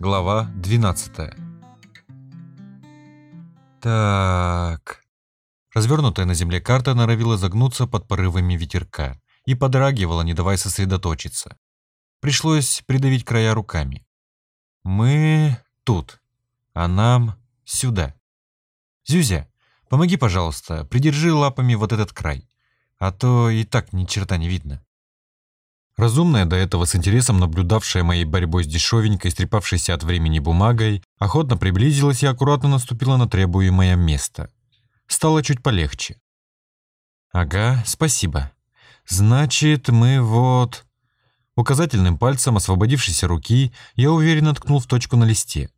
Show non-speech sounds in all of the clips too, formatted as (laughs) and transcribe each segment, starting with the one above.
Глава 12 Так. Развернутая на земле карта норовила загнуться под порывами ветерка и подрагивала, не давая сосредоточиться. Пришлось придавить края руками. Мы тут, а нам сюда. Зюзя, помоги, пожалуйста, придержи лапами вот этот край, а то и так ни черта не видно. Разумная, до этого с интересом наблюдавшая моей борьбой с дешевенькой, стрепавшейся от времени бумагой, охотно приблизилась и аккуратно наступила на требуемое место. Стало чуть полегче. «Ага, спасибо. Значит, мы вот...» Указательным пальцем освободившейся руки я уверенно ткнул в точку на листе.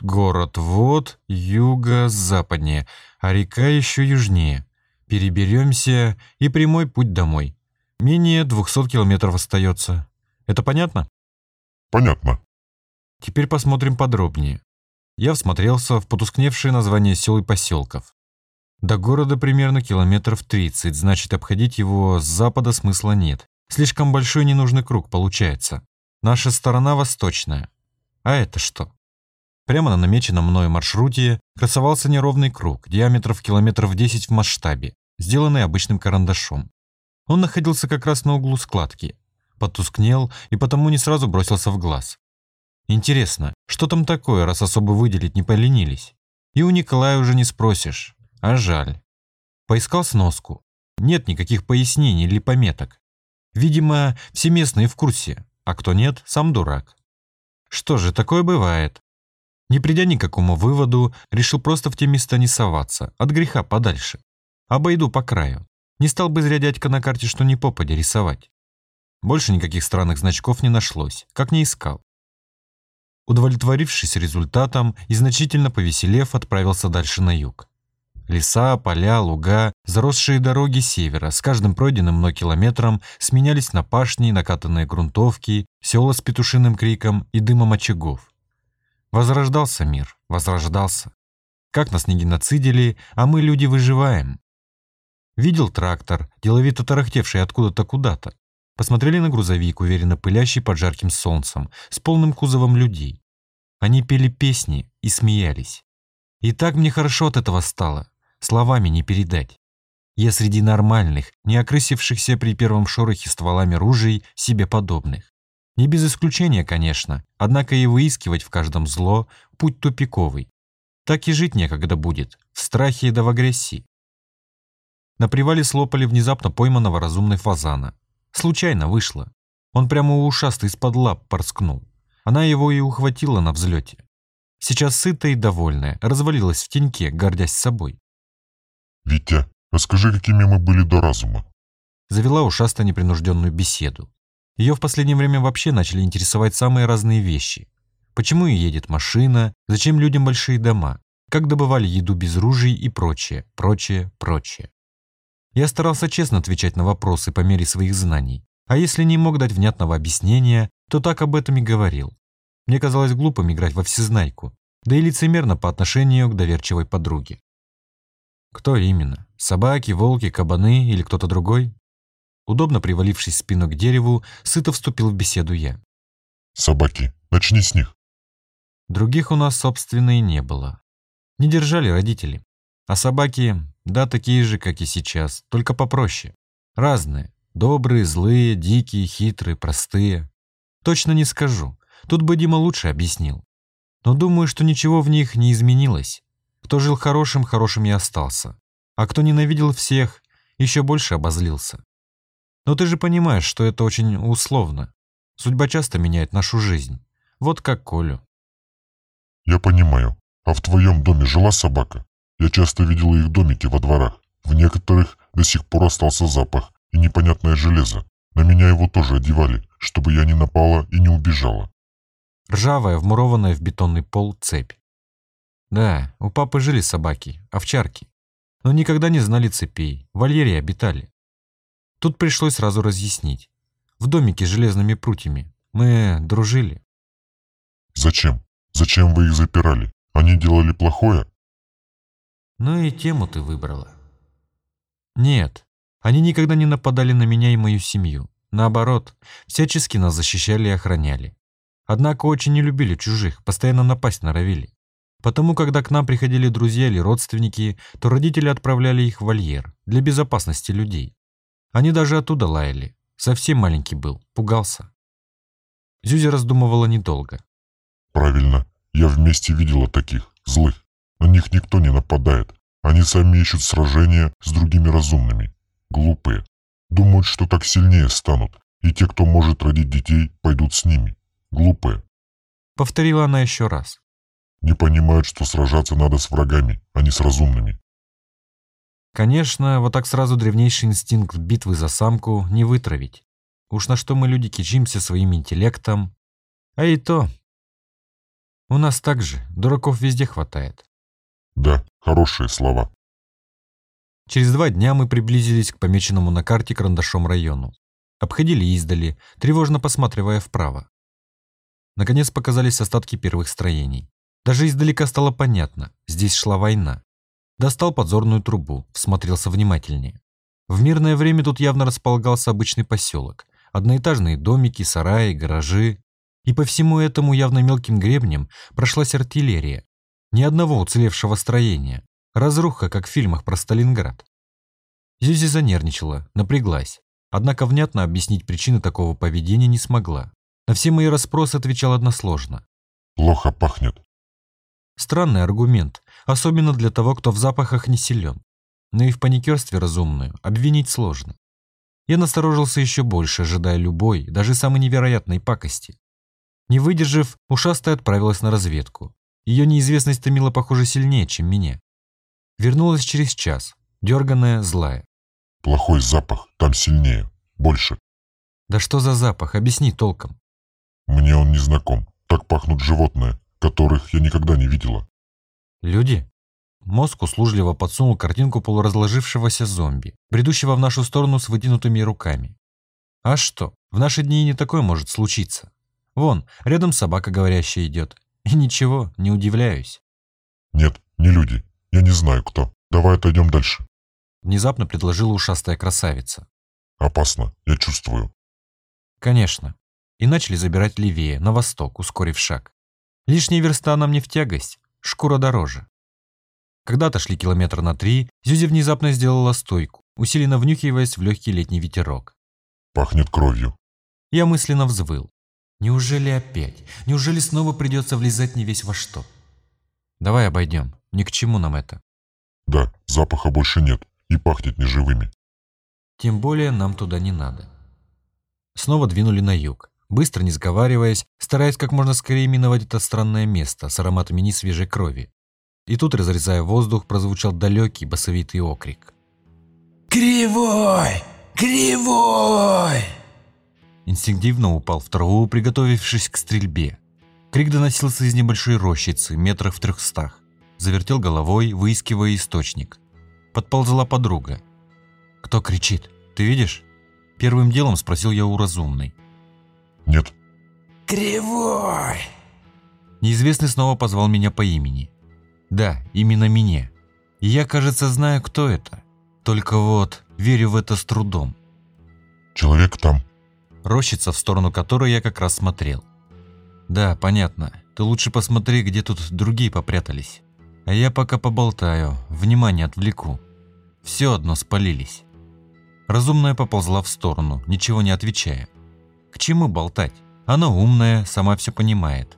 Город вот юго-западнее, а река еще южнее. Переберемся и прямой путь домой. Менее 200 километров остается. Это понятно? Понятно. Теперь посмотрим подробнее. Я всмотрелся в потускневшие названия сел и поселков. До города примерно километров 30, значит, обходить его с запада смысла нет. Слишком большой ненужный круг получается. Наша сторона восточная. А это что? Прямо на намеченном мною маршруте красовался неровный круг, диаметров километров 10 в масштабе, сделанный обычным карандашом. Он находился как раз на углу складки. Потускнел и потому не сразу бросился в глаз. Интересно, что там такое, раз особо выделить не поленились? И у Николая уже не спросишь. А жаль. Поискал сноску. Нет никаких пояснений или пометок. Видимо, все местные в курсе, а кто нет, сам дурак. Что же, такое бывает. Не придя ни к какому выводу, решил просто в те места не соваться, от греха подальше. Обойду по краю. Не стал бы зря дядька на карте что ни попадя рисовать. Больше никаких странных значков не нашлось, как не искал. Удовлетворившись результатом и значительно повеселев, отправился дальше на юг. Леса, поля, луга, заросшие дороги севера с каждым пройденным мной километром сменялись на пашни, накатанные грунтовки, села с петушиным криком и дымом очагов. Возрождался мир, возрождался. Как нас не геноцидили, а мы, люди, выживаем. Видел трактор, деловито тарахтевший откуда-то куда-то. Посмотрели на грузовик, уверенно пылящий под жарким солнцем, с полным кузовом людей. Они пели песни и смеялись. И так мне хорошо от этого стало, словами не передать. Я среди нормальных, не окрысившихся при первом шорохе стволами ружей себе подобных. Не без исключения, конечно, однако и выискивать в каждом зло – путь тупиковый. Так и жить некогда будет, в страхе да в агрессии. На привале слопали внезапно пойманного разумной фазана. Случайно вышло. Он прямо у ушастой из-под лап порскнул. Она его и ухватила на взлете. Сейчас сытая и довольная, развалилась в теньке, гордясь собой. «Витя, расскажи, какими мы были до разума?» Завела ушаста непринужденную беседу. Ее в последнее время вообще начали интересовать самые разные вещи. Почему и едет машина, зачем людям большие дома, как добывали еду без ружей и прочее, прочее, прочее. Я старался честно отвечать на вопросы по мере своих знаний, а если не мог дать внятного объяснения, то так об этом и говорил. Мне казалось глупым играть во всезнайку, да и лицемерно по отношению к доверчивой подруге. Кто именно? Собаки, волки, кабаны или кто-то другой? Удобно привалившись спину к дереву, сыто вступил в беседу я. «Собаки, начни с них». Других у нас, собственно, и не было. Не держали родители. А собаки, да, такие же, как и сейчас, только попроще. Разные. Добрые, злые, дикие, хитрые, простые. Точно не скажу. Тут бы Дима лучше объяснил. Но думаю, что ничего в них не изменилось. Кто жил хорошим, хорошим и остался. А кто ненавидел всех, еще больше обозлился. Но ты же понимаешь, что это очень условно. Судьба часто меняет нашу жизнь. Вот как Колю. Я понимаю. А в твоем доме жила собака? Я часто видел их домики во дворах. В некоторых до сих пор остался запах и непонятное железо. На меня его тоже одевали, чтобы я не напала и не убежала. Ржавая, вмурованная в бетонный пол цепь. Да, у папы жили собаки, овчарки. Но никогда не знали цепей, в вольере обитали. Тут пришлось сразу разъяснить. В домике с железными прутьями. Мы дружили. Зачем? Зачем вы их запирали? Они делали плохое? Ну и тему ты выбрала. Нет, они никогда не нападали на меня и мою семью. Наоборот, всячески нас защищали и охраняли. Однако очень не любили чужих, постоянно напасть норовили. Потому, когда к нам приходили друзья или родственники, то родители отправляли их в вольер для безопасности людей. Они даже оттуда лаяли. Совсем маленький был, пугался. Зюзя раздумывала недолго. Правильно. Я вместе видела таких, злых. На них никто не нападает. Они сами ищут сражения с другими разумными. Глупые. Думают, что так сильнее станут, и те, кто может родить детей, пойдут с ними. Глупые. Повторила она еще раз. Не понимают, что сражаться надо с врагами, а не с разумными. Конечно, вот так сразу древнейший инстинкт битвы за самку не вытравить. Уж на что мы, люди, кичимся своим интеллектом. А и то. У нас также дураков везде хватает. Да, хорошие слова. Через два дня мы приблизились к помеченному на карте карандашом району. Обходили издали, тревожно посматривая вправо. Наконец показались остатки первых строений. Даже издалека стало понятно, здесь шла война. Достал подзорную трубу, всмотрелся внимательнее. В мирное время тут явно располагался обычный поселок. Одноэтажные домики, сараи, гаражи. И по всему этому явно мелким гребнем прошлась артиллерия. Ни одного уцелевшего строения. Разруха, как в фильмах про Сталинград. Зюзи занервничала, напряглась. Однако внятно объяснить причины такого поведения не смогла. На все мои расспросы отвечал односложно. Плохо пахнет. Странный аргумент, особенно для того, кто в запахах не силен. Но и в паникерстве разумную обвинить сложно. Я насторожился еще больше, ожидая любой, даже самой невероятной пакости. Не выдержав, ушастая отправилась на разведку. Ее неизвестность томила, похоже, сильнее, чем меня. Вернулась через час, дерганная, злая. Плохой запах, там сильнее, больше. Да что за запах, объясни толком. Мне он не знаком. Так пахнут животные, которых я никогда не видела. Люди? Мозг услужливо подсунул картинку полуразложившегося зомби, бредущего в нашу сторону с вытянутыми руками. А что, в наши дни не такое может случиться. Вон, рядом собака говорящая идет. И ничего, не удивляюсь. Нет, не люди. Я не знаю, кто. Давай отойдем дальше. Внезапно предложила ушастая красавица. Опасно, я чувствую. Конечно. И начали забирать левее, на восток, ускорив шаг. Лишняя верста нам не в тягость, шкура дороже. Когда отошли километр на три, Зюзи внезапно сделала стойку, усиленно внюхиваясь в легкий летний ветерок. Пахнет кровью. Я мысленно взвыл. Неужели опять? Неужели снова придется влезать не весь во что? Давай обойдем. Ни к чему нам это. Да, запаха больше нет. И пахнет неживыми. Тем более нам туда не надо. Снова двинули на юг, быстро не сговариваясь, стараясь как можно скорее миновать это странное место с ароматами несвежей крови. И тут, разрезая воздух, прозвучал далекий басовитый окрик. «Кривой! Кривой!» Инстинктивно упал в траву, приготовившись к стрельбе. Крик доносился из небольшой рощицы, метрах в трехстах. Завертел головой, выискивая источник. Подползла подруга. «Кто кричит? Ты видишь?» Первым делом спросил я у разумной. Нет. «Кривой!» Неизвестный снова позвал меня по имени. Да, именно меня. И я, кажется, знаю, кто это. Только вот верю в это с трудом. Человек там. Рощица, в сторону которой я как раз смотрел. Да, понятно. Ты лучше посмотри, где тут другие попрятались. А я пока поболтаю, внимание отвлеку. Все одно спалились. Разумная поползла в сторону, ничего не отвечая. К чему болтать? Она умная, сама все понимает.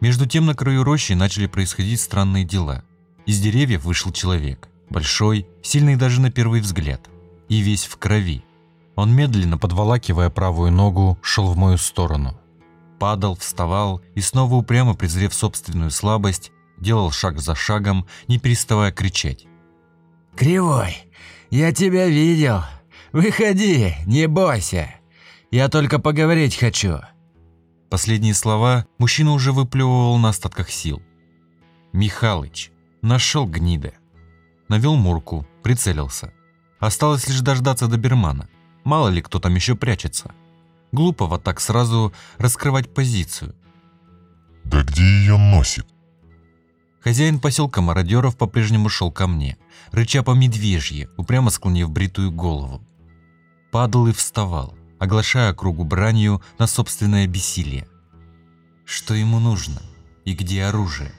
Между тем на краю рощи начали происходить странные дела. Из деревьев вышел человек. Большой, сильный даже на первый взгляд. И весь в крови. Он медленно, подволакивая правую ногу, шел в мою сторону. Падал, вставал и снова упрямо презрев собственную слабость, делал шаг за шагом, не переставая кричать. «Кривой, я тебя видел. Выходи, не бойся. Я только поговорить хочу». Последние слова мужчина уже выплевывал на остатках сил. Михалыч. Нашел гнида. Навел мурку, прицелился. Осталось лишь дождаться добермана. Мало ли кто там еще прячется. Глупо вот так сразу раскрывать позицию. Да где ее носит? Хозяин поселка мародеров по-прежнему шел ко мне, рыча по медвежье, упрямо склонив бритую голову. Падал и вставал, оглашая кругу бранью на собственное бессилие. что ему нужно и где оружие.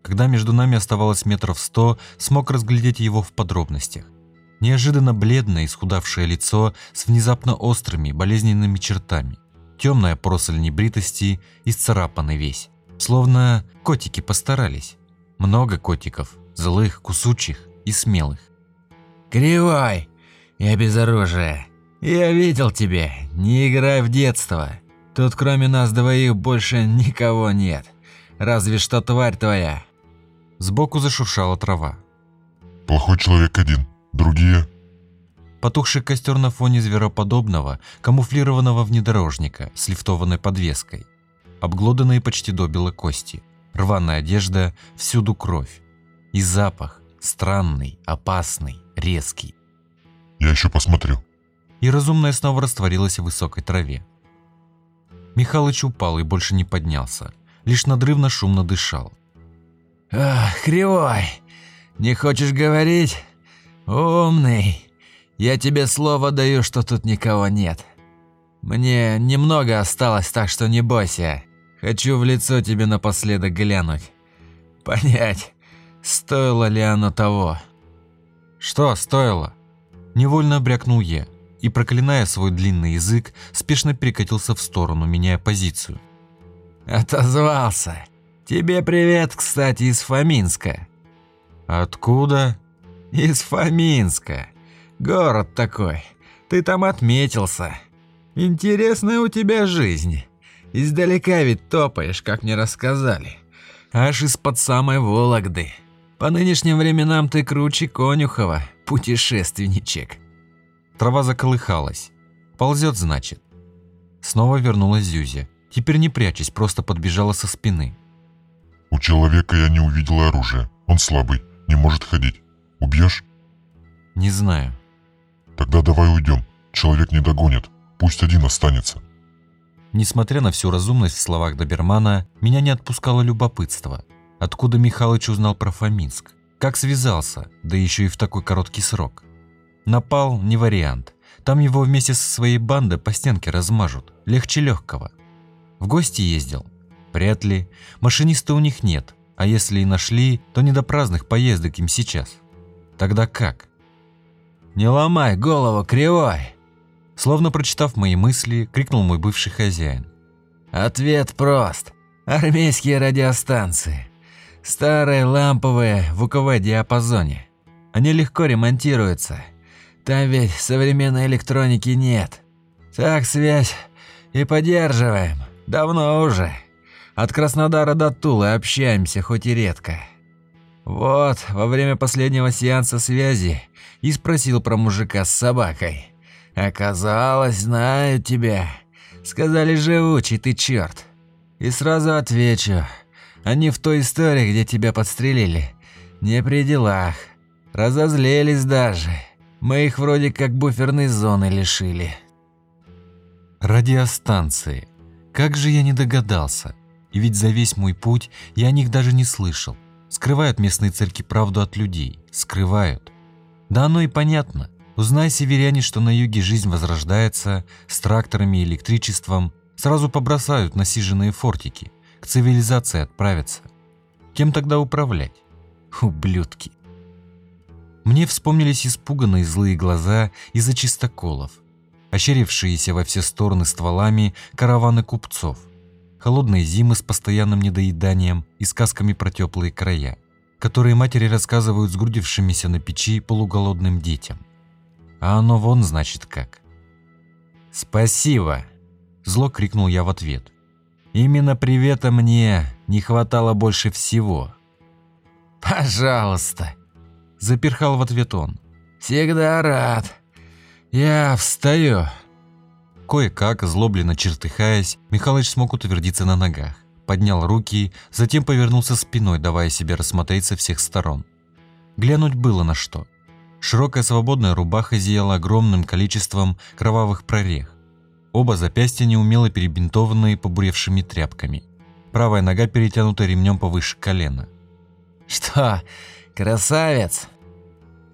Когда между нами оставалось метров сто, смог разглядеть его в подробностях. Неожиданно бледное, исхудавшее лицо с внезапно острыми, болезненными чертами. Темная поросль небритости, исцарапанный весь. Словно котики постарались. Много котиков, злых, кусучих и смелых. Кривой! Я без оружия. Я видел тебя, не играй в детство. Тут кроме нас двоих больше никого нет. Разве что тварь твоя. Сбоку зашуршала трава. Плохой человек один, другие... Потухший костер на фоне звероподобного, камуфлированного внедорожника с лифтованной подвеской. Обглоданные почти до белой кости. Рваная одежда, всюду кровь. И запах, странный, опасный, резкий. Я еще посмотрю. И разумная снова растворилась в высокой траве. Михалыч упал и больше не поднялся. Лишь надрывно шумно дышал. Ах, кривой. Не хочешь говорить? Умный. Я тебе слово даю, что тут никого нет. Мне немного осталось, так что не бойся. Хочу в лицо тебе напоследок глянуть. Понять, стоило ли оно того. Что стоило? Невольно брякнул я и, проклиная свой длинный язык, спешно перекатился в сторону, меняя позицию. Отозвался. Тебе привет, кстати, из Фоминска. Откуда? Из Фоминска. Город такой. Ты там отметился. Интересная у тебя жизнь. Издалека ведь топаешь, как мне рассказали. Аж из-под самой Вологды. По нынешним временам ты круче Конюхова, путешественничек. Трава заколыхалась. Ползет, значит. Снова вернулась Зюзя. Теперь не прячась, просто подбежала со спины. У человека я не увидел оружия. Он слабый, не может ходить. Убьешь? Не знаю. Тогда давай уйдем. Человек не догонит. Пусть один останется. Несмотря на всю разумность в словах Добермана, меня не отпускало любопытство. Откуда Михалыч узнал про Фоминск? Как связался, да еще и в такой короткий срок? Напал – не вариант. Там его вместе со своей бандой по стенке размажут. Легче легкого. В гости ездил? Вряд ли. Машиниста у них нет. А если и нашли, то не до праздных поездок им сейчас. Тогда как? «Не ломай голову, кривой!» Словно прочитав мои мысли, крикнул мой бывший хозяин. «Ответ прост. Армейские радиостанции. Старые, ламповые, в УКВ-диапазоне. Они легко ремонтируются. Там ведь современной электроники нет. Так связь и поддерживаем. Давно уже. От Краснодара до Тулы общаемся, хоть и редко. Вот, во время последнего сеанса связи и спросил про мужика с собакой. Оказалось, знаю тебя. Сказали, живучий ты черт. И сразу отвечу. Они в той истории, где тебя подстрелили. Не при делах. Разозлились даже. Мы их вроде как буферной зоны лишили. Радиостанции. Как же я не догадался. И ведь за весь мой путь я о них даже не слышал. Скрывают местные церкви правду от людей. Скрывают. Да оно и понятно. Узнай, северяне, что на юге жизнь возрождается, с тракторами и электричеством, сразу побросают насиженные фортики, к цивилизации отправятся. Кем тогда управлять? Ублюдки. Мне вспомнились испуганные злые глаза из-за чистоколов, ощерившиеся во все стороны стволами караваны купцов, холодные зимы с постоянным недоеданием и сказками про теплые края, которые матери рассказывают сгрудившимися на печи полуголодным детям. А оно вон значит как. «Спасибо!» – зло крикнул я в ответ. «Именно привета мне не хватало больше всего». «Пожалуйста!» – заперхал в ответ он. «Всегда рад. Я встаю». Кое-как, злобленно чертыхаясь, Михалыч смог утвердиться на ногах. Поднял руки, затем повернулся спиной, давая себе рассмотреть со всех сторон. Глянуть было на что. Широкая свободная рубаха зияла огромным количеством кровавых прорех. Оба запястья неумело перебинтованные побуревшими тряпками. Правая нога перетянута ремнем повыше колена. «Что, красавец?»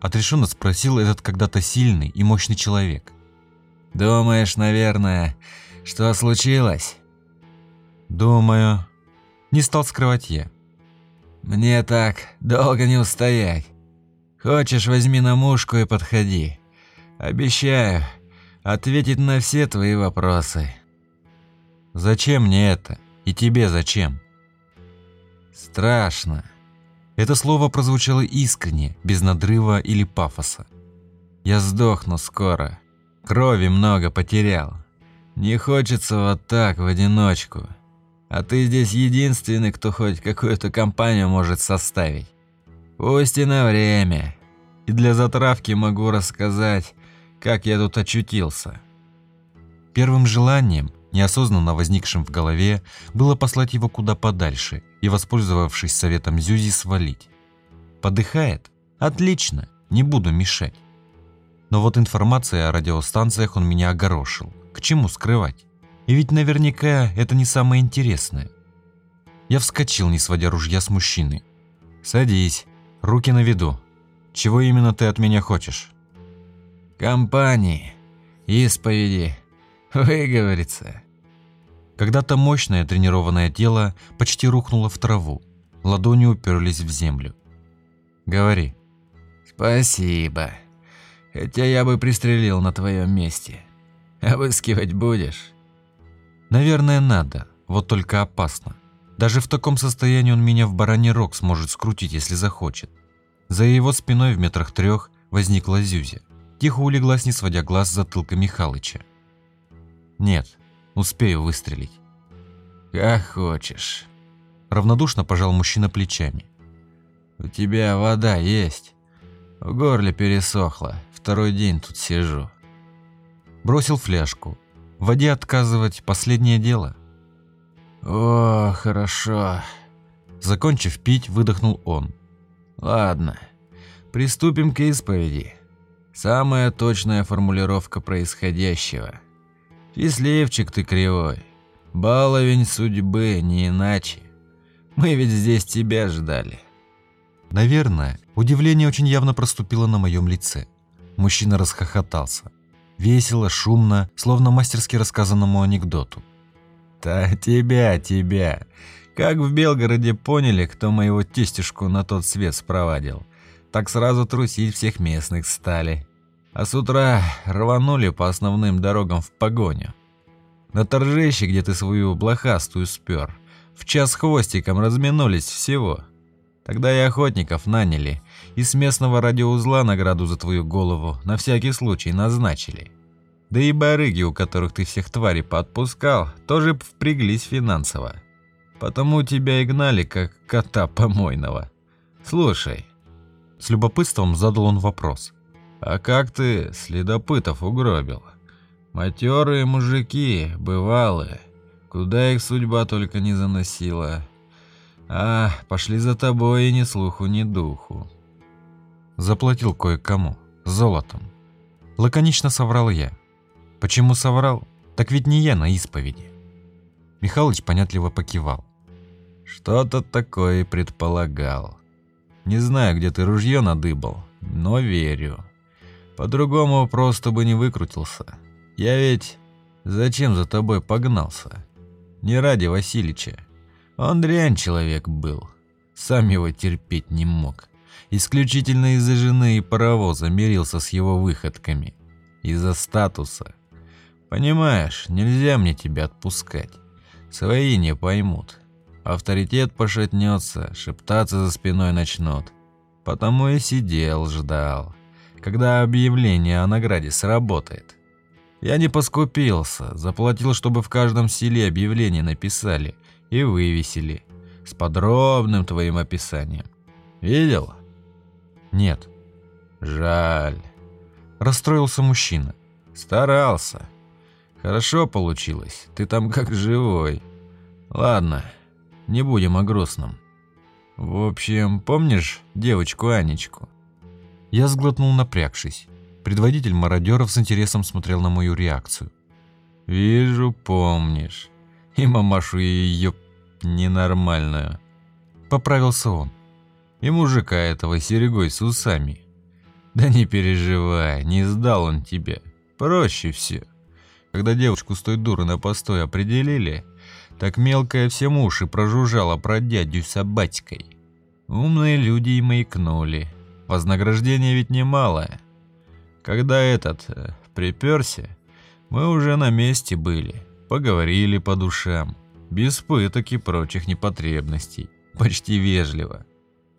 Отрешенно спросил этот когда-то сильный и мощный человек. «Думаешь, наверное, что случилось?» Думаю. Не стал скрывать я. Мне так долго не устоять. Хочешь, возьми на мушку и подходи. Обещаю ответить на все твои вопросы. Зачем мне это? И тебе зачем? Страшно. Это слово прозвучало искренне, без надрыва или пафоса. Я сдохну скоро. Крови много потерял. Не хочется вот так, в одиночку. А ты здесь единственный, кто хоть какую-то компанию может составить. Пусть и на время. И для затравки могу рассказать, как я тут очутился. Первым желанием, неосознанно возникшим в голове, было послать его куда подальше и, воспользовавшись советом Зюзи, свалить. Подыхает? Отлично, не буду мешать. Но вот информация о радиостанциях он меня огорошил. К чему скрывать? И ведь наверняка это не самое интересное. Я вскочил, не сводя ружья с мужчины. «Садись, руки на виду. Чего именно ты от меня хочешь?» «Компании, исповеди, выговориться». Когда-то мощное тренированное тело почти рухнуло в траву. Ладони уперлись в землю. «Говори». «Спасибо. Хотя я бы пристрелил на твоем месте. Обыскивать будешь?» Наверное, надо, вот только опасно. Даже в таком состоянии он меня в бараний рог сможет скрутить, если захочет. За его спиной в метрах трех возникла Зюзя. Тихо улеглась, не сводя глаз с затылка Михалыча. «Нет, успею выстрелить». «Как хочешь». Равнодушно пожал мужчина плечами. «У тебя вода есть? В горле пересохло, второй день тут сижу». Бросил фляжку, в воде отказывать – последнее дело. «О, хорошо». Закончив пить, выдохнул он. «Ладно, приступим к исповеди. Самая точная формулировка происходящего. Счастливчик ты кривой. Баловень судьбы, не иначе. Мы ведь здесь тебя ждали». Наверное, удивление очень явно проступило на моем лице. Мужчина расхохотался. Весело, шумно, словно мастерски рассказанному анекдоту. «Да тебя, тебя! Как в Белгороде поняли, кто моего тестюшку на тот свет спровадил, так сразу трусить всех местных стали. А с утра рванули по основным дорогам в погоню. На торжище, где ты свою блохастую спер, в час хвостиком разминулись всего. Тогда и охотников наняли, и с местного радиоузла награду за твою голову на всякий случай назначили. Да и барыги, у которых ты всех тварей поотпускал, тоже впряглись финансово. Потому тебя и гнали, как кота помойного. Слушай. С любопытством задал он вопрос. А как ты следопытов угробил? Матерые мужики, бывалые. Куда их судьба только не заносила. А, пошли за тобой и ни слуху, ни духу. Заплатил кое-кому. Золотом. Лаконично соврал я. Почему соврал? Так ведь не я на исповеди. Михалыч понятливо покивал. Что-то такое предполагал. Не знаю, где ты ружье надыбал, но верю. По-другому просто бы не выкрутился. Я ведь зачем за тобой погнался? Не ради Васильича. Он дрянь человек был. Сам его терпеть не мог. Исключительно из-за жены и паровоза мирился с его выходками. Из-за статуса. Понимаешь, нельзя мне тебя отпускать. Свои не поймут. Авторитет пошатнется, шептаться за спиной начнут. Потому и сидел, ждал, когда объявление о награде сработает. Я не поскупился, заплатил, чтобы в каждом селе объявление написали и вывесили. С подробным твоим описанием. Видел? Нет. Жаль. Расстроился мужчина. Старался. Хорошо получилось, ты там как живой. Ладно, не будем о грустном. В общем, помнишь девочку Анечку? Я сглотнул, напрягшись. Предводитель мародеров с интересом смотрел на мою реакцию. «Вижу, помнишь. И мамашу ее ненормальную». Поправился он. «И мужика этого серегой с усами. Да не переживай, не сдал он тебя. Проще все. Когда девочку с той дуры на постой определили, Так мелкая всем уши прожужжала про дядю с батькой. Умные люди и маякнули. Вознаграждение ведь немалое. Когда этот э, приперся, мы уже на месте были, поговорили по душам, без пыток и прочих непотребностей, почти вежливо.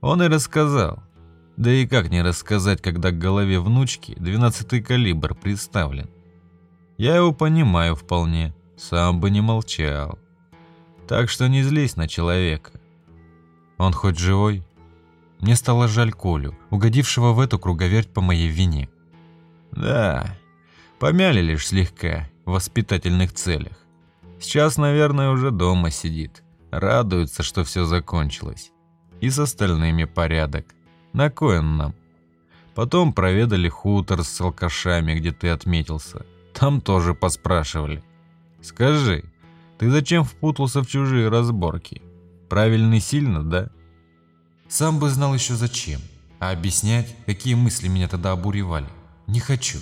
Он и рассказал. Да и как не рассказать, когда к голове внучки 12-й калибр представлен. Я его понимаю вполне, сам бы не молчал. Так что не злись на человека. Он хоть живой? Мне стало жаль Колю, угодившего в эту круговерть по моей вине. Да, помяли лишь слегка, в воспитательных целях. Сейчас, наверное, уже дома сидит. Радуется, что все закончилось. И с остальными порядок. На кой он нам? Потом проведали хутор с алкашами, где ты отметился. Там тоже поспрашивали. Скажи, ты зачем впутался в чужие разборки? Правильный сильно, да? Сам бы знал еще зачем. А объяснять, какие мысли меня тогда обуревали, не хочу.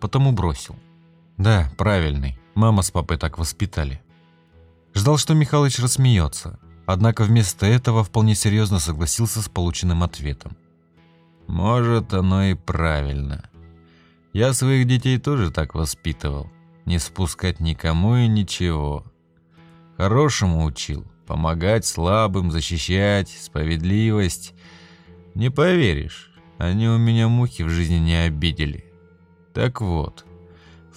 Потому бросил. Да, правильный. Мама с папой так воспитали. Ждал, что Михалыч рассмеется, однако вместо этого вполне серьезно согласился с полученным ответом. Может, оно и правильно. Я своих детей тоже так воспитывал не спускать никому и ничего. Хорошему учил, помогать слабым, защищать, справедливость. Не поверишь, они у меня мухи в жизни не обидели. Так вот,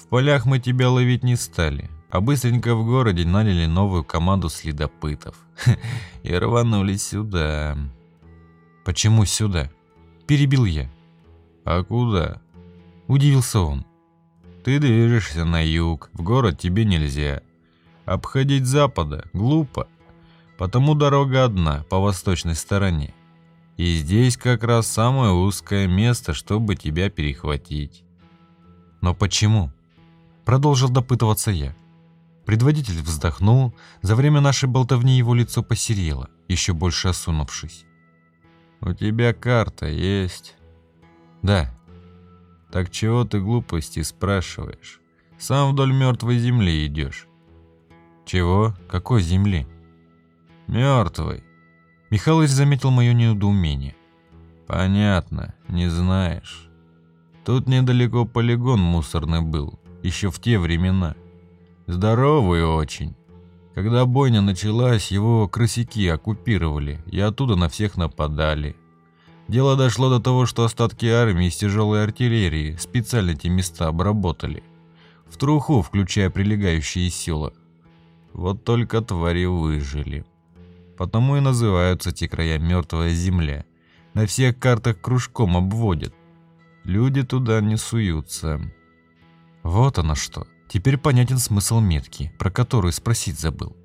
в полях мы тебя ловить не стали, а быстренько в городе наняли новую команду следопытов. (laughs) И рванули сюда. Почему сюда? Перебил я. А куда? Удивился он. Ты движешься на юг, в город тебе нельзя. Обходить запада глупо, потому дорога одна, по восточной стороне. И здесь как раз самое узкое место, чтобы тебя перехватить. Но почему? Продолжил допытываться я. Предводитель вздохнул, за время нашей болтовни его лицо посерело, еще больше осунувшись. «У тебя карта есть?» «Да», так чего ты глупости спрашиваешь? Сам вдоль мертвой земли идешь. Чего? Какой земли? Мертвой. Михалыч заметил мое недоумение. Понятно, не знаешь. Тут недалеко полигон мусорный был, еще в те времена. Здоровый очень. Когда бойня началась, его крысяки оккупировали и оттуда на всех нападали. Дело дошло до того, что остатки армии с тяжелой артиллерии специально эти места обработали. В труху, включая прилегающие села. Вот только твари выжили. Потому и называются те края «Мертвая земля». На всех картах кружком обводят. Люди туда не суются. Вот оно что. Теперь понятен смысл метки, про которую спросить забыл.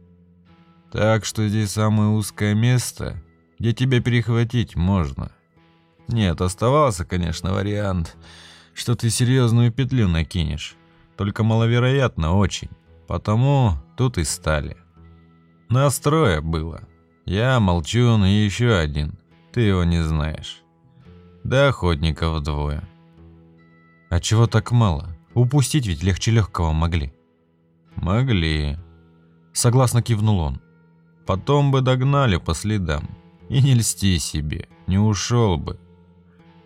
Так что здесь самое узкое место, где тебя перехватить можно. Нет, оставался, конечно, вариант, что ты серьезную петлю накинешь. Только маловероятно очень. Потому тут и стали. Настроя было. Я, Молчун и еще один. Ты его не знаешь. Да охотников двое. А чего так мало? Упустить ведь легче легкого могли. Могли. Согласно кивнул он. Потом бы догнали по следам. И не льсти себе, не ушел бы.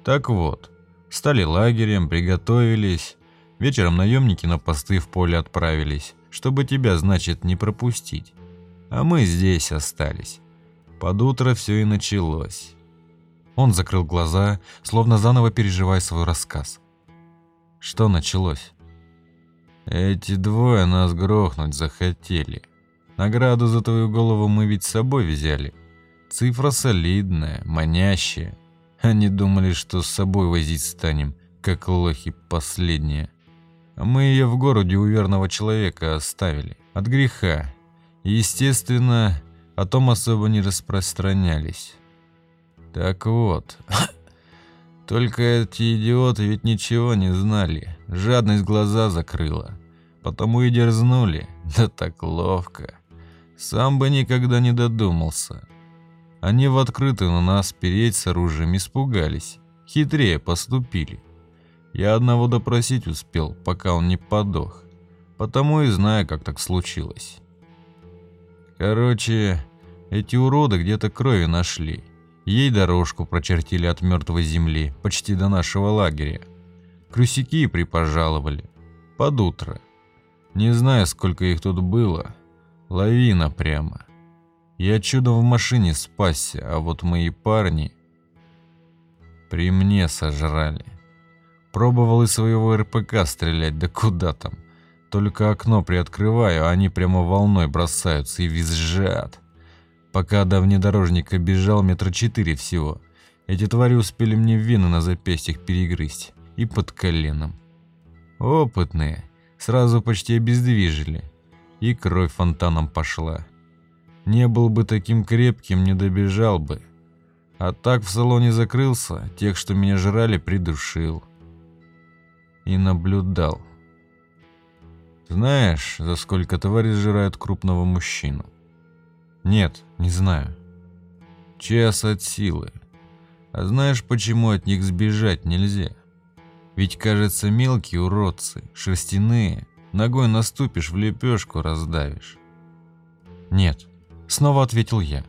Так вот, стали лагерем, приготовились. Вечером наемники на посты в поле отправились, чтобы тебя, значит, не пропустить. А мы здесь остались. Под утро все и началось. Он закрыл глаза, словно заново переживая свой рассказ. Что началось? Эти двое нас грохнуть захотели. Награду за твою голову мы ведь с собой взяли. Цифра солидная, манящая. Они думали, что с собой возить станем, как лохи последние. А мы ее в городе у верного человека оставили. От греха. И, естественно, о том особо не распространялись. Так вот. Только эти идиоты ведь ничего не знали. Жадность глаза закрыла. Потому и дерзнули. (laughs) Да так ловко. Сам бы никогда не додумался. Они в открытую на нас переть с оружием испугались. Хитрее поступили. Я одного допросить успел, пока он не подох. Потому и знаю, как так случилось. Короче, эти уроды где-то крови нашли. Ей дорожку прочертили от мертвой земли, почти до нашего лагеря. Крысяки припожаловали. Под утро. Не знаю, сколько их тут было. Лавина прямо. Я чудом в машине спасся, а вот мои парни при мне сожрали. Пробовал из своего РПК стрелять, да куда там. Только окно приоткрываю, а они прямо волной бросаются и визжат. Пока до внедорожника бежал метра четыре всего. Эти твари успели мне вены на запястьях перегрызть и под коленом. Опытные, сразу почти обездвижили. И кровь фонтаном пошла. Не был бы таким крепким, не добежал бы. А так в салоне закрылся, тех, что меня жрали, придушил. И наблюдал. Знаешь, за сколько твари сжирают крупного мужчину? Нет, не знаю. Час от силы. А знаешь, почему от них сбежать нельзя? Ведь, кажется, мелкие уродцы, шерстяные, ногой наступишь, в лепешку раздавишь. Нет, снова ответил я.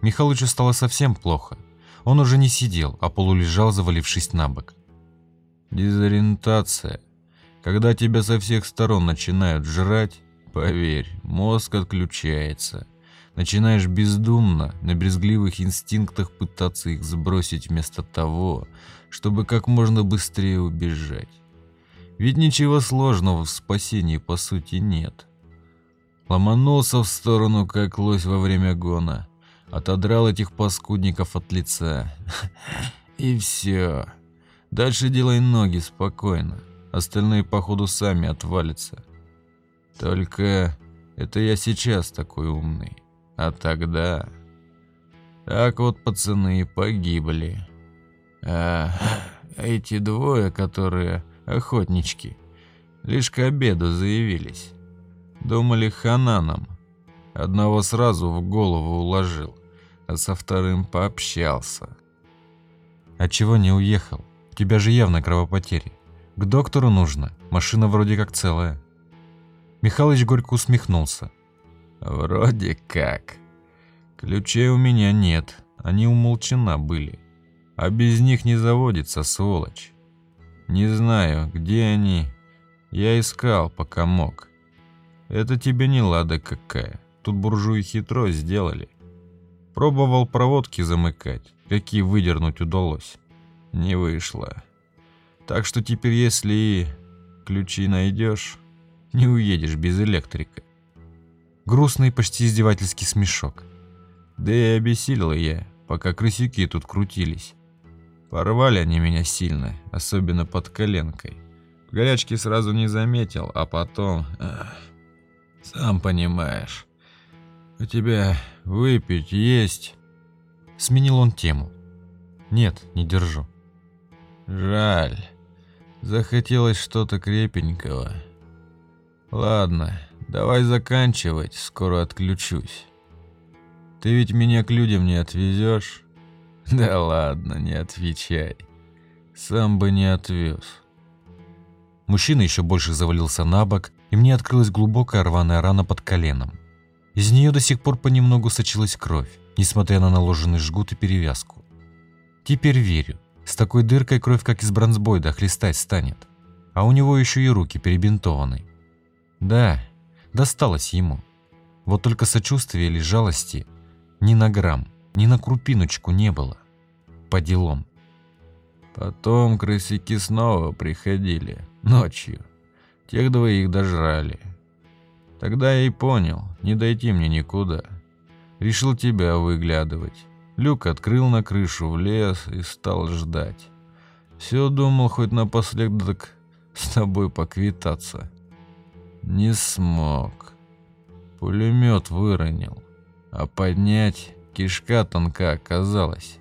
Михалычу стало совсем плохо. Он уже не сидел, а полулежал, завалившись на бок. Дезориентация. Когда тебя со всех сторон начинают жрать, поверь, мозг отключается. Начинаешь бездумно, на брезгливых инстинктах пытаться их сбросить вместо того, чтобы как можно быстрее убежать. Ведь ничего сложного в спасении по сути нет. Ломанулся в сторону, как лось во время гона, отодрал этих паскудников от лица. (laughs) И все. Дальше делай ноги спокойно, остальные походу сами отвалятся. Только это я сейчас такой умный. А тогда... Так вот пацаны и погибли. А эти двое, которые охотнички, лишь к обеду заявились. Думали хананом. Одного сразу в голову уложил, а со вторым пообщался. А чего не уехал? У тебя же явно кровопотери. К доктору нужно, машина вроде как целая. Михалыч горько усмехнулся. Вроде как. Ключей у меня нет, они у Молчана были. А без них не заводится, сволочь. Не знаю, где они. Я искал, пока мог. Это тебе не лада какая. Тут буржуи хитро сделали. Пробовал проводки замыкать, какие выдернуть удалось. Не вышло. Так что теперь, если ключи найдешь, не уедешь без электрика. Грустный, почти издевательский смешок. Да и обессилел я, пока крысюки тут крутились. Порвали они меня сильно, особенно под коленкой. Горячки сразу не заметил, а потом... Эх, сам понимаешь. У тебя выпить есть? Сменил он тему. Нет, не держу. Жаль. Захотелось что-то крепенького. Ладно, Давай заканчивать, скоро отключусь. Ты ведь меня к людям не отвезешь? (laughs) Да ладно, не отвечай. Сам бы не отвез. Мужчина еще больше завалился на бок, и мне открылась глубокая рваная рана под коленом. Из нее до сих пор понемногу сочилась кровь, несмотря на наложенный жгут и перевязку. Теперь верю, с такой дыркой кровь, как из бронзбойда, хлестать станет. А у него еще и руки перебинтованы. Да, досталось ему. Вот только сочувствия или жалости ни на грамм, ни на крупиночку не было. По делам. Потом крысики снова приходили, ночью. Тех двоих дожрали. Тогда я и понял, не дойти мне никуда. Решил тебя выглядывать. Люк открыл на крышу, влез и стал ждать. Все думал хоть напоследок с тобой поквитаться. Не смог. Пулемет выронил. А поднять кишка тонка оказалась.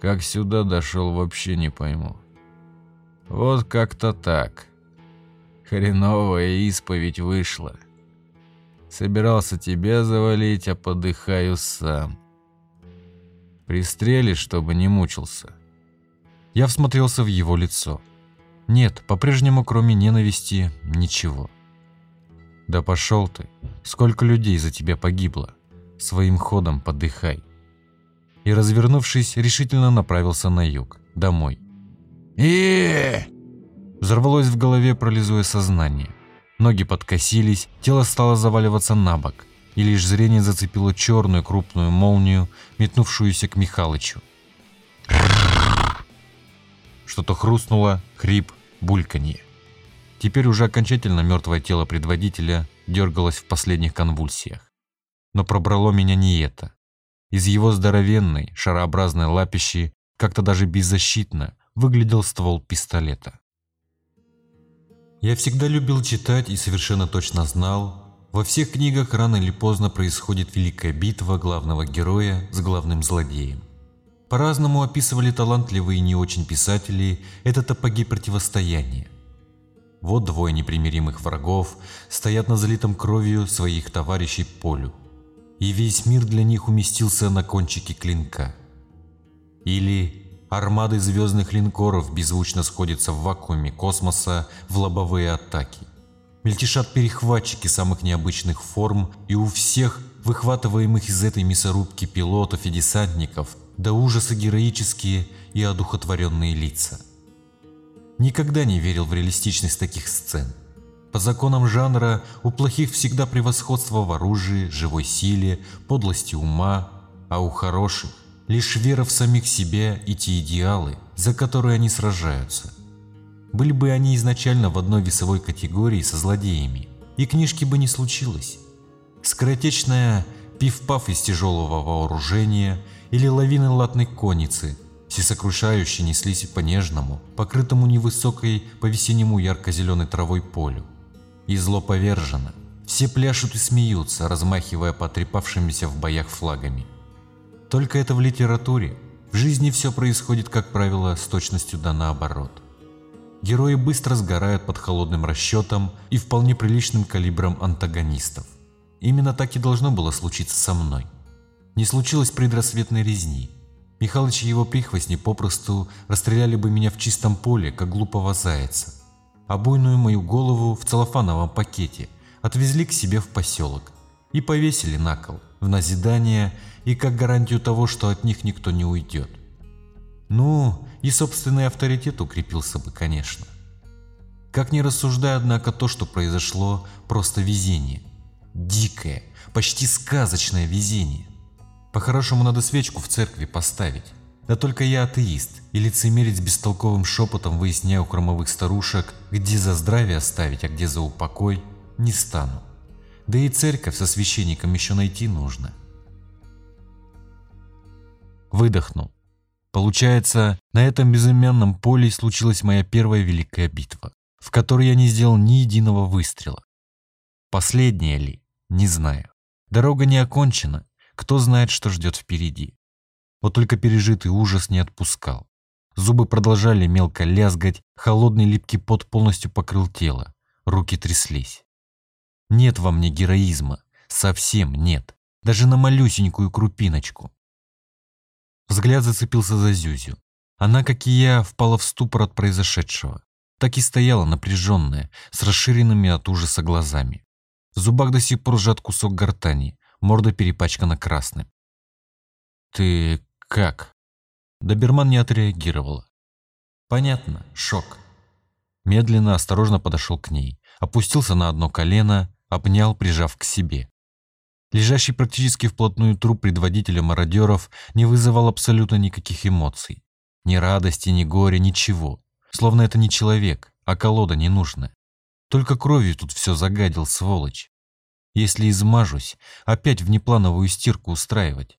Как сюда дошел, вообще не пойму. Вот как-то так. Хреновая исповедь вышла. Собирался тебя завалить, а подыхаю сам. Пристрелишь, чтобы не мучился. Я всмотрелся в его лицо. Нет, по-прежнему, кроме ненависти, ничего. Да пошел ты. Сколько людей за тебя погибло? Своим ходом подыхай. И, развернувшись, решительно направился на юг, домой. и Взорвалось в голове, пролизуя сознание. Ноги подкосились, тело стало заваливаться на бок, и лишь зрение зацепило черную крупную молнию, метнувшуюся к Михалычу. Что-то хрустнуло, хрип, бульканье. Теперь уже окончательно мертвое тело предводителя дергалось в последних конвульсиях. Но пробрало меня не это. Из его здоровенной, шарообразной лапищи как-то даже беззащитно выглядел ствол пистолета. Я всегда любил читать и совершенно точно знал, во всех книгах рано или поздно происходит великая битва главного героя с главным злодеем. По-разному описывали талантливые и не очень писатели это топоги противостояния. Вот двое непримиримых врагов стоят на залитом кровью своих товарищей полю, и весь мир для них уместился на кончике клинка. Или армады звездных линкоров беззвучно сходятся в вакууме космоса в лобовые атаки. Мельтешат перехватчики самых необычных форм, и у всех выхватываемых из этой мясорубки пилотов и десантников до ужаса героические и одухотворенные лица – Никогда не верил в реалистичность таких сцен. По законам жанра у плохих всегда превосходство в оружии, живой силе, подлости ума, а у хороших лишь вера в самих себя и те идеалы, за которые они сражаются. Были бы они изначально в одной весовой категории со злодеями, и книжки бы не случилось. Скоротечная пиф-паф из тяжелого вооружения или лавины латной конницы – всесокрушающе неслись по нежному, покрытому невысокой по-весеннему ярко-зеленой травой полю. И зло повержено. Все пляшут и смеются, размахивая потрепавшимися в боях флагами. Только это в литературе. В жизни все происходит, как правило, с точностью да наоборот. Герои быстро сгорают под холодным расчетом и вполне приличным калибром антагонистов. Именно так и должно было случиться со мной. Не случилось предрассветной резни – Михалыч и его прихвостни попросту расстреляли бы меня в чистом поле, как глупого зайца. А буйную мою голову в целлофановом пакете отвезли к себе в поселок и повесили на кол, в назидание и как гарантию того, что от них никто не уйдет. Ну, и собственный авторитет укрепился бы, конечно. Как ни рассуждая, однако, то, что произошло, просто везение. Дикое, почти сказочное везение. По-хорошему надо свечку в церкви поставить. Да только я атеист, и лицемерить с бестолковым шепотом, выясняя у хромовых старушек, где за здравие оставить, а где за упокой, не стану. Да и церковь со священником еще найти нужно. Выдохнул. Получается, на этом безымянном поле случилась моя первая великая битва, в которой я не сделал ни единого выстрела. Последняя ли? Не знаю. Дорога не окончена, кто знает, что ждет впереди. Вот только пережитый ужас не отпускал. Зубы продолжали мелко лязгать, холодный липкий пот полностью покрыл тело, руки тряслись. Нет во мне героизма, совсем нет, даже на малюсенькую крупиночку. Взгляд зацепился за Зюзю. Она, как и я, впала в ступор от произошедшего. Так и стояла напряженная, с расширенными от ужаса глазами. В зубах до сих пор сжат кусок гортани, морда перепачкана красным. «Ты как?» Доберман не отреагировала. «Понятно, шок». Медленно, осторожно подошел к ней, опустился на одно колено, обнял, прижав к себе. Лежащий практически вплотную труп предводителя мародеров не вызывал абсолютно никаких эмоций. Ни радости, ни горя, ничего. Словно это не человек, а колода ненужная. Только кровью тут все загадил, сволочь. Если измажусь, опять внеплановую стирку устраивать.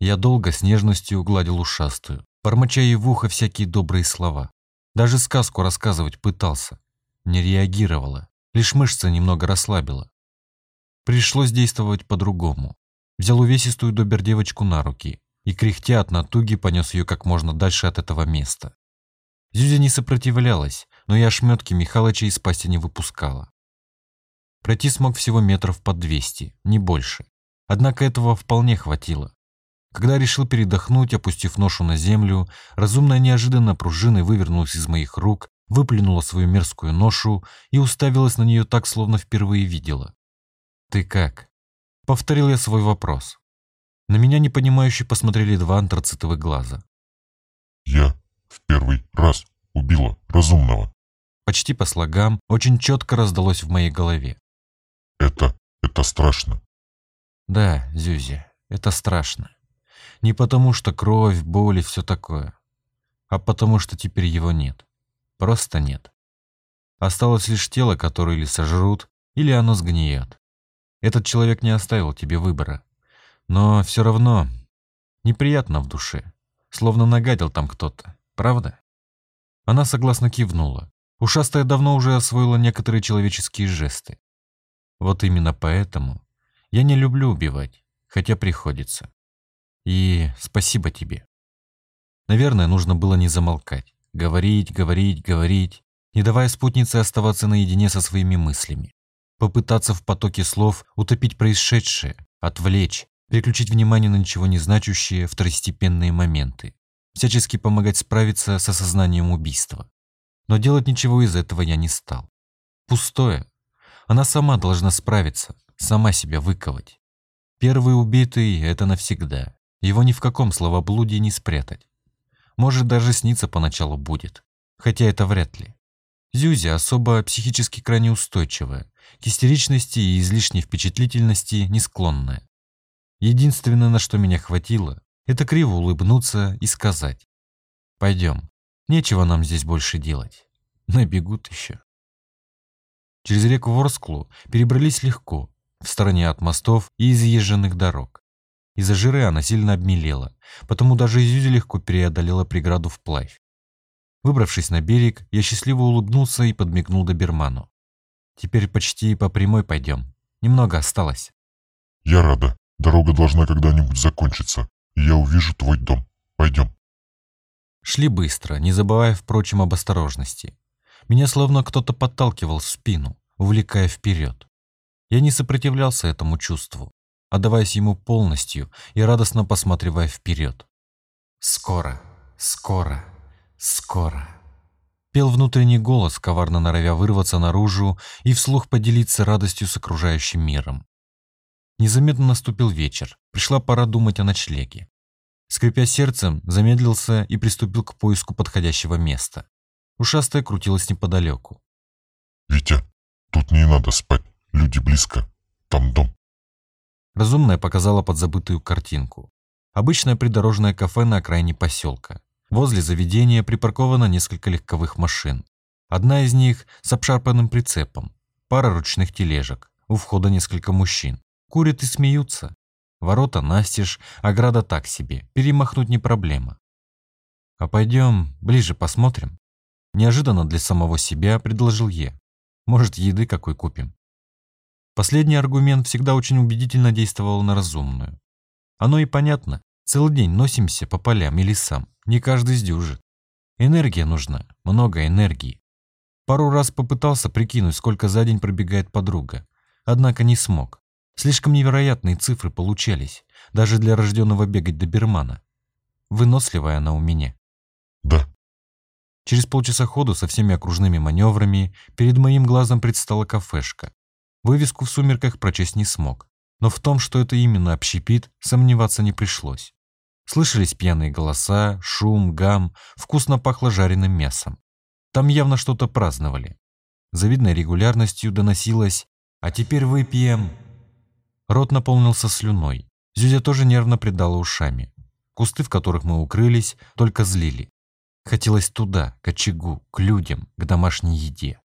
Я долго с нежностью гладил ушастую, бормоча ей в ухо всякие добрые слова. Даже сказку рассказывать пытался. Не реагировала, лишь мышцы немного расслабила. Пришлось действовать по-другому. Взял увесистую добер девочку на руки и, кряхтя от натуги, понес ее как можно дальше от этого места. Зюзя не сопротивлялась, но и ошметки Михалыча из пасти не выпускала. Пройти смог всего метров под 200, не больше. Однако этого вполне хватило. Когда решил передохнуть, опустив ношу на землю, разумная неожиданно пружиной вывернулась из моих рук, выплюнула свою мерзкую ношу и уставилась на нее так, словно впервые видела. «Ты как?» Повторил я свой вопрос. На меня непонимающе посмотрели два антрацитовых глаза. Я в первый раз убила разумного. Почти по слогам очень четко раздалось в моей голове. Это, это страшно. Да, Зюзи, это страшно. Не потому что кровь, боль и все такое, а потому что теперь его нет. Просто нет. Осталось лишь тело, которое или сожрут, или оно сгниет. Этот человек не оставил тебе выбора. Но все равно неприятно в душе. Словно нагадил там кто-то. Правда? Она согласно кивнула. Ушастая давно уже освоила некоторые человеческие жесты. Вот именно поэтому я не люблю убивать, хотя приходится. И спасибо тебе. Наверное, нужно было не замолкать. Говорить, говорить, говорить, не давая спутнице оставаться наедине со своими мыслями. Попытаться в потоке слов утопить происшедшее, отвлечь, переключить внимание на ничего не значащие второстепенные моменты, всячески помогать справиться с осознанием убийства. Но делать ничего из этого я не стал. Пустое. Она сама должна справиться, сама себя выковать. Первый убитый — это навсегда. Его ни в каком словоблудии не спрятать. Может, даже сниться поначалу будет. Хотя это вряд ли. Зюзи особо психически крайне устойчивая, к истеричности и излишней впечатлительности не склонная. Единственное, на что меня хватило, это криво улыбнуться и сказать. «Пойдем, нечего нам здесь больше делать. Набегут еще». Через реку Ворсклу перебрались легко, в стороне от мостов и изъезженных дорог. Из-за жиры она сильно обмелела, потому даже Изюзя легко преодолела преграду вплавь. Выбравшись на берег, я счастливо улыбнулся и подмигнул доберману. «Теперь почти по прямой пойдем. Немного осталось». Я рада. Дорога должна когда-нибудь закончиться, и я увижу твой дом. Пойдем. Шли быстро, не забывая, впрочем, об осторожности. Меня словно кто-то подталкивал в спину, увлекая вперед. Я не сопротивлялся этому чувству, отдаваясь ему полностью и радостно посматривая вперед. «Скоро, скоро, скоро!» Пел внутренний голос, коварно норовя вырваться наружу и вслух поделиться радостью с окружающим миром. Незаметно наступил вечер, пришла пора думать о ночлеге. Скрипя сердцем, замедлился и приступил к поиску подходящего места. Ушастая крутилась неподалеку. Витя, тут не надо спать. Люди близко. Там дом. Разумная показала подзабытую картинку. Обычное придорожное кафе на окраине поселка. Возле заведения припарковано несколько легковых машин. Одна из них с обшарпанным прицепом, пара ручных тележек, у входа несколько мужчин. Курят и смеются. Ворота настежь, ограда так себе, перемахнуть не проблема. А пойдем ближе посмотрим. Неожиданно для самого себя предложил Е. Может, еды какой купим. Последний аргумент всегда очень убедительно действовал на разумную. Оно и понятно. Целый день носимся по полям и лесам. Не каждый сдюжит. Энергия нужна, много энергии. Пару раз попытался прикинуть, сколько за день пробегает подруга. Однако не смог. Слишком невероятные цифры получались, даже для рожденного бегать добермана. Выносливая она у меня. Да. Через полчаса ходу со всеми окружными маневрами перед моим глазом предстала кафешка. Вывеску в сумерках прочесть не смог, но в том, что это именно общепит, сомневаться не пришлось. Слышались пьяные голоса, шум, гам, вкусно пахло жареным мясом. Там явно что-то праздновали. Завидной регулярностью доносилось «А теперь выпьем Рот наполнился слюной. Зюзя тоже нервно придала ушами. Кусты, в которых мы укрылись, только злили. Хотелось туда, к очагу, к людям, к домашней еде.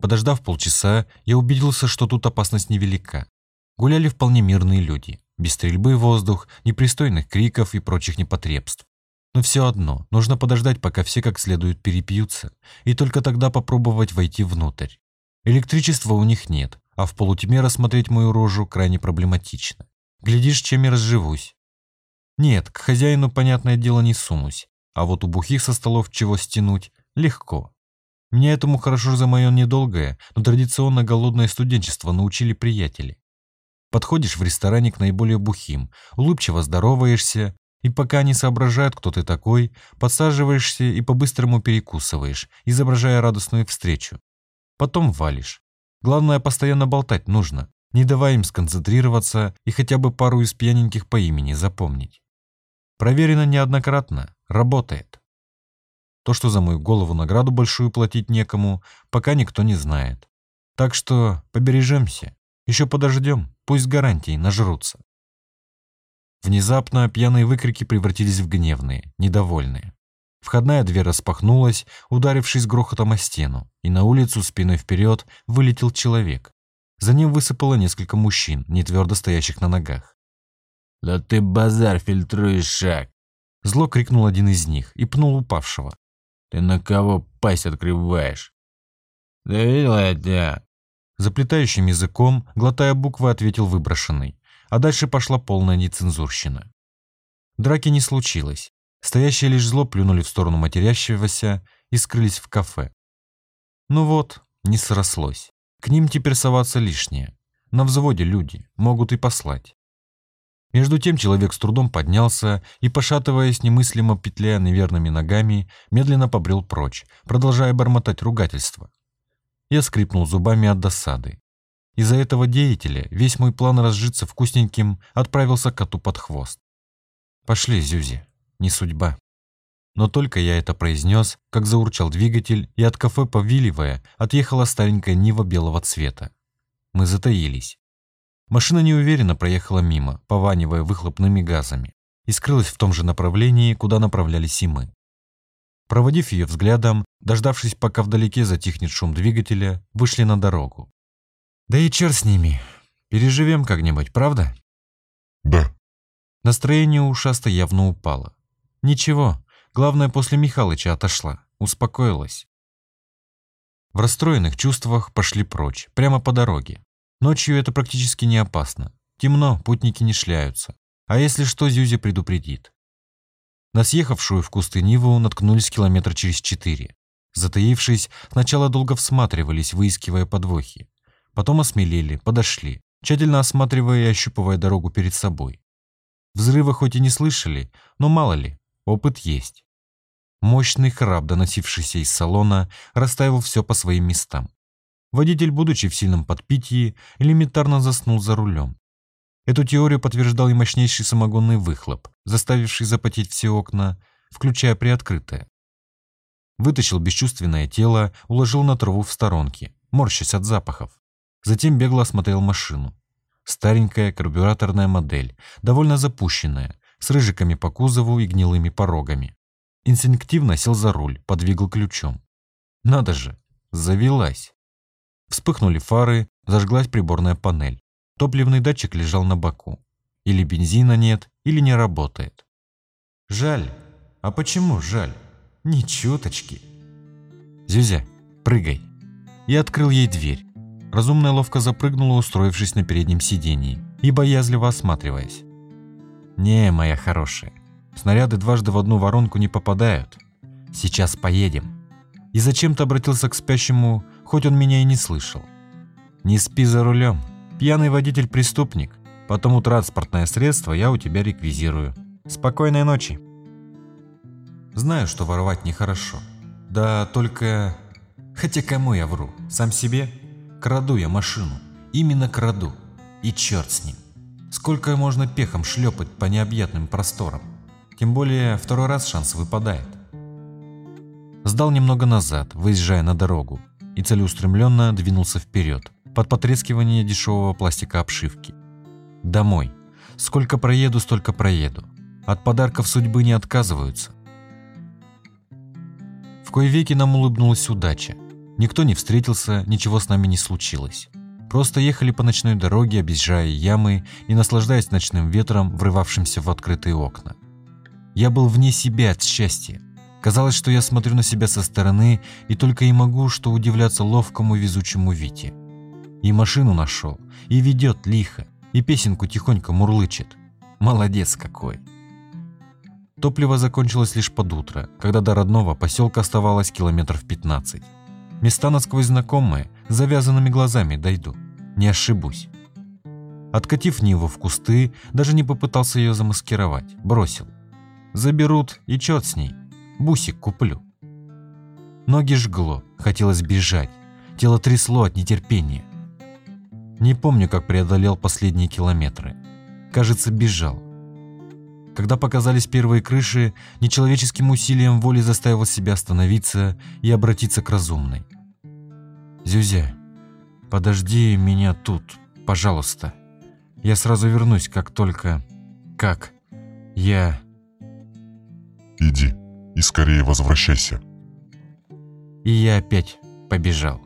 Подождав полчаса, я убедился, что тут опасность невелика. Гуляли вполне мирные люди, без стрельбы в воздух, непристойных криков и прочих непотребств. Но все одно, нужно подождать, пока все как следует перепьются, и только тогда попробовать войти внутрь. Электричества у них нет, а в полутьме рассмотреть мою рожу крайне проблематично. Глядишь, чем я разживусь. Нет, к хозяину, понятное дело, не сунусь, а вот у бухих со столов чего стянуть легко. Меня этому хорошо за мое недолгое, но традиционно голодное студенчество научили приятели. Подходишь в ресторане к наиболее бухим, улыбчиво здороваешься, и пока они соображают, кто ты такой, подсаживаешься и по-быстрому перекусываешь, изображая радостную встречу. Потом валишь. Главное, постоянно болтать нужно, не давая им сконцентрироваться и хотя бы пару из пьяненьких по имени запомнить. Проверено неоднократно, работает. То, что за мою голову награду большую платить некому, пока никто не знает. Так что побережемся, еще подождем, пусть с гарантией нажрутся. Внезапно пьяные выкрики превратились в гневные, недовольные. Входная дверь распахнулась, ударившись грохотом о стену, и на улицу спиной вперед вылетел человек. За ним высыпало несколько мужчин, не твердо стоящих на ногах. «Да ты базар фильтруешь шаг!» Зло крикнул один из них и пнул упавшего. «Ты на кого пасть открываешь?» «Да видел я тебя!» Заплетающим языком, глотая буквы, ответил выброшенный, а дальше пошла полная нецензурщина. Драки не случилось. Стоящие лишь зло плюнули в сторону матерящегося и скрылись в кафе. Ну вот, не срослось. К ним теперь соваться лишнее. На взводе люди, могут и послать. Между тем человек с трудом поднялся и, пошатываясь немыслимо петляя неверными ногами, медленно побрел прочь, продолжая бормотать ругательство. Я скрипнул зубами от досады. Из-за этого деятеля весь мой план разжиться вкусненьким отправился коту под хвост. Пошли, Зюзи, не судьба. Но только я это произнес, как заурчал двигатель, и от кафе, повиливая, отъехала старенькая Нива белого цвета. Мы затаились. Машина неуверенно проехала мимо, пованивая выхлопными газами, и скрылась в том же направлении, куда направлялись и мы. Проводив ее взглядом, дождавшись, пока вдалеке затихнет шум двигателя, вышли на дорогу. Да и черт с ними. Переживем как-нибудь, правда? Да. Настроение у ушаста явно упало. Ничего, главное, после Михалыча отошла, успокоилась. В расстроенных чувствах пошли прочь, прямо по дороге. Ночью это практически не опасно. Темно, путники не шляются. А если что, Зюзя предупредит. На съехавшую в кусты Ниву наткнулись километр через четыре. Затаившись, сначала долго всматривались, выискивая подвохи. Потом осмелели, подошли, тщательно осматривая и ощупывая дорогу перед собой. Взрывы хоть и не слышали, но мало ли, опыт есть. Мощный храп, доносившийся из салона, расставил все по своим местам. Водитель, будучи в сильном подпитии, элементарно заснул за рулем. Эту теорию подтверждал и мощнейший самогонный выхлоп, заставивший запотеть все окна, включая приоткрытое. Вытащил бесчувственное тело, уложил на траву в сторонке, морщась от запахов. Затем бегло осмотрел машину. Старенькая карбюраторная модель, довольно запущенная, с рыжиками по кузову и гнилыми порогами. Инстинктивно сел за руль, подвигал ключом. Надо же, завелась. Вспыхнули фары, зажглась приборная панель. Топливный датчик лежал на боку. Или бензина нет, или не работает. Жаль. А почему жаль? Ни чуточки. Зюзя, прыгай. Я открыл ей дверь. Разумная ловко запрыгнула, устроившись на переднем сидении и боязливо осматриваясь. «Не, моя хорошая, снаряды дважды в одну воронку не попадают. Сейчас поедем». И зачем-то обратился к спящему, хоть он меня и не слышал. «Не спи за рулем. Пьяный водитель – преступник. Потому транспортное средство я у тебя реквизирую. Спокойной ночи». Знаю, что воровать нехорошо. Да только... Хотя кому я вру? Сам себе? Краду я машину. Именно краду. И черт с ним. Сколько можно пехом шлепать по необъятным просторам? Тем более второй раз шанс выпадает. Сдал немного назад, выезжая на дорогу, и целеустремленно двинулся вперед, под потрескивание дешевого пластика обшивки. Домой. Сколько проеду, столько проеду. От подарков судьбы не отказываются. В кое веки нам улыбнулась удача. Никто не встретился, ничего с нами не случилось. Просто ехали по ночной дороге, объезжая ямы и наслаждаясь ночным ветром, врывавшимся в открытые окна. Я был вне себя от счастья. Казалось, что я смотрю на себя со стороны и только и могу что удивляться ловкому везучему Вите. И машину нашел, и ведет лихо, и песенку тихонько мурлычет. Молодец какой. Топливо закончилось лишь под утро, когда до родного поселка оставалось километров 15. Места насквозь знакомые, завязанными глазами дойду. Не ошибусь. Откатив Ниву в кусты, даже не попытался ее замаскировать, бросил. Заберут, и чет с ней. Бусик куплю. Ноги жгло, хотелось бежать. Тело трясло от нетерпения. Не помню, как преодолел последние километры. Кажется, бежал. Когда показались первые крыши, нечеловеческим усилием воли заставил себя остановиться и обратиться к разумной. «Зюзя, подожди меня тут, пожалуйста. Я сразу вернусь, как только... Как? Я...» Иди и скорее возвращайся. И я опять побежал.